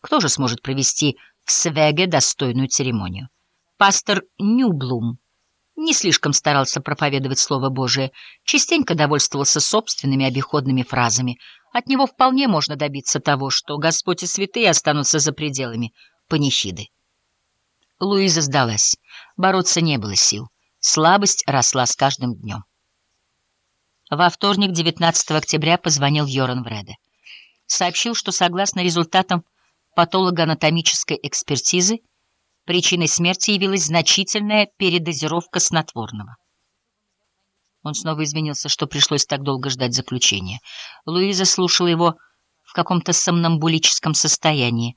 Кто же сможет провести в Свеге достойную церемонию? Пастор Нюблум не слишком старался проповедовать Слово Божие, частенько довольствовался собственными обиходными фразами. От него вполне можно добиться того, что Господь и святые останутся за пределами панихиды. Луиза сдалась. Бороться не было сил. Слабость росла с каждым днем. Во вторник, 19 октября, позвонил Йоран Вреде. Сообщил, что согласно результатам патологоанатомической экспертизы причиной смерти явилась значительная передозировка снотворного. Он снова извинился, что пришлось так долго ждать заключения. Луиза слушала его в каком-то сомнамбулическом состоянии.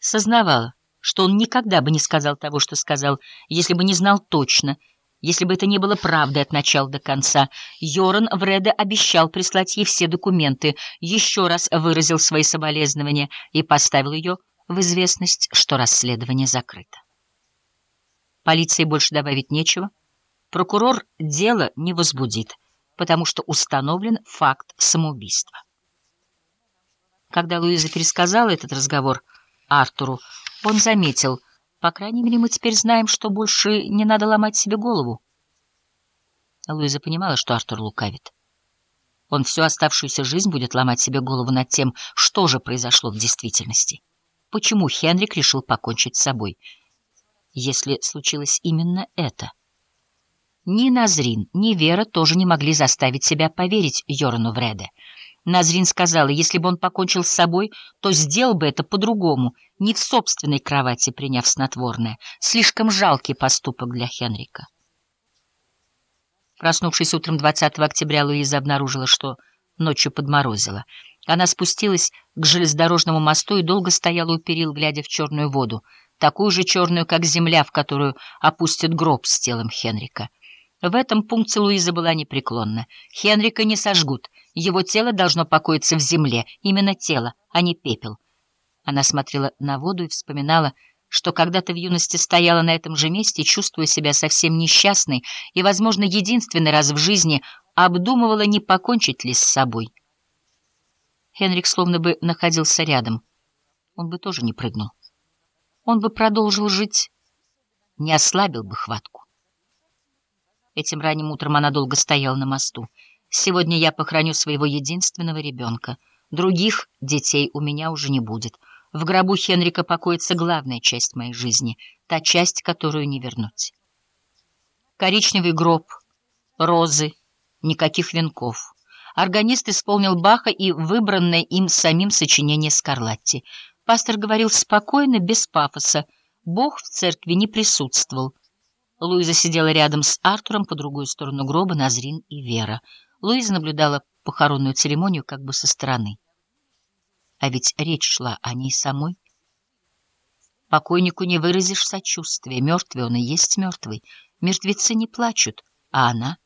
Сознавала, что он никогда бы не сказал того, что сказал, если бы не знал точно, если бы это не было правдой от начала до конца. Йоран Вреда обещал прислать ей все документы, еще раз выразил свои соболезнования и поставил ее в известность, что расследование закрыто. Полиции больше добавить нечего. Прокурор дело не возбудит, потому что установлен факт самоубийства. Когда Луиза пересказала этот разговор Артуру, он заметил, по крайней мере, мы теперь знаем, что больше не надо ломать себе голову. Луиза понимала, что Артур лукавит. Он всю оставшуюся жизнь будет ломать себе голову над тем, что же произошло в действительности. Почему Хенрик решил покончить с собой, если случилось именно это? Ни Назрин, ни Вера тоже не могли заставить себя поверить Йорану Вреде. Назрин сказала, если бы он покончил с собой, то сделал бы это по-другому, не в собственной кровати, приняв снотворное. Слишком жалкий поступок для Хенрика. Проснувшись утром 20 октября, Луиза обнаружила, что ночью подморозила. Она спустилась к железнодорожному мосту и долго стояла у перил, глядя в черную воду, такую же черную, как земля, в которую опустят гроб с телом Хенрика. В этом пункте Луиза была непреклонна. Хенрика не сожгут, его тело должно покоиться в земле, именно тело, а не пепел. Она смотрела на воду и вспоминала, что когда-то в юности стояла на этом же месте, чувствуя себя совсем несчастной и, возможно, единственный раз в жизни обдумывала, не покончить ли с собой. Хенрик словно бы находился рядом. Он бы тоже не прыгнул. Он бы продолжил жить, не ослабил бы хватку. Этим ранним утром она долго стояла на мосту. «Сегодня я похороню своего единственного ребенка. Других детей у меня уже не будет. В гробу Хенрика покоится главная часть моей жизни, та часть, которую не вернуть». Коричневый гроб, розы, никаких венков. Органист исполнил Баха и выбранное им самим сочинение Скарлатти. Пастор говорил спокойно, без пафоса. Бог в церкви не присутствовал. Луиза сидела рядом с Артуром по другую сторону гроба Назрин и Вера. Луиза наблюдала похоронную церемонию как бы со стороны. А ведь речь шла о ней самой. Покойнику не выразишь сочувствия. Мертвый он и есть мертвый. Мертвецы не плачут, а она...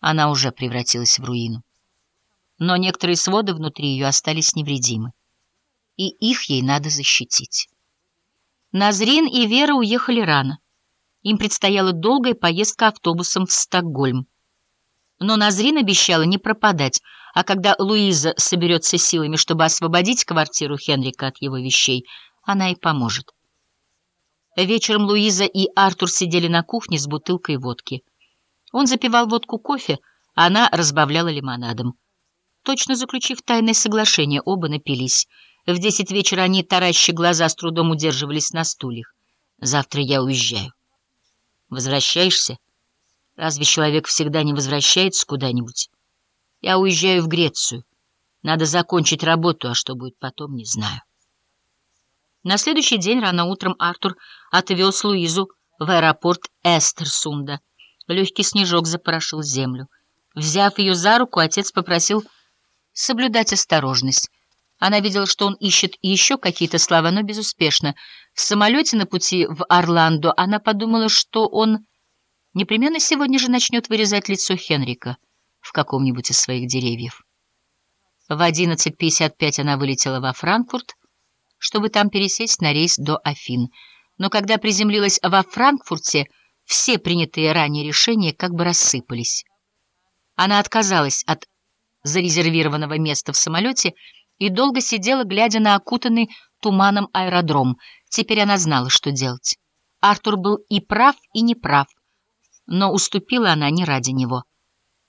Она уже превратилась в руину. Но некоторые своды внутри ее остались невредимы. И их ей надо защитить. Назрин и Вера уехали рано. Им предстояла долгая поездка автобусом в Стокгольм. Но Назрин обещала не пропадать, а когда Луиза соберется силами, чтобы освободить квартиру Хенрика от его вещей, она и поможет. Вечером Луиза и Артур сидели на кухне с бутылкой водки. Он запивал водку кофе, а она разбавляла лимонадом. Точно заключив тайное соглашение, оба напились. В десять вечера они, таращи глаза, с трудом удерживались на стульях. «Завтра я уезжаю». Возвращаешься? Разве человек всегда не возвращается куда-нибудь? Я уезжаю в Грецию. Надо закончить работу, а что будет потом, не знаю. На следующий день рано утром Артур отвез Луизу в аэропорт Эстерсунда. Легкий снежок запорошил землю. Взяв ее за руку, отец попросил соблюдать осторожность. Она видела, что он ищет еще какие-то слова, но безуспешно. В самолете на пути в Орландо она подумала, что он непременно сегодня же начнет вырезать лицо Хенрика в каком-нибудь из своих деревьев. В 11.55 она вылетела во Франкфурт, чтобы там пересесть на рейс до Афин. Но когда приземлилась во Франкфурте, все принятые ранее решения как бы рассыпались. Она отказалась от зарезервированного места в самолете и долго сидела, глядя на окутанный туманом аэродром. Теперь она знала, что делать. Артур был и прав, и неправ, но уступила она не ради него.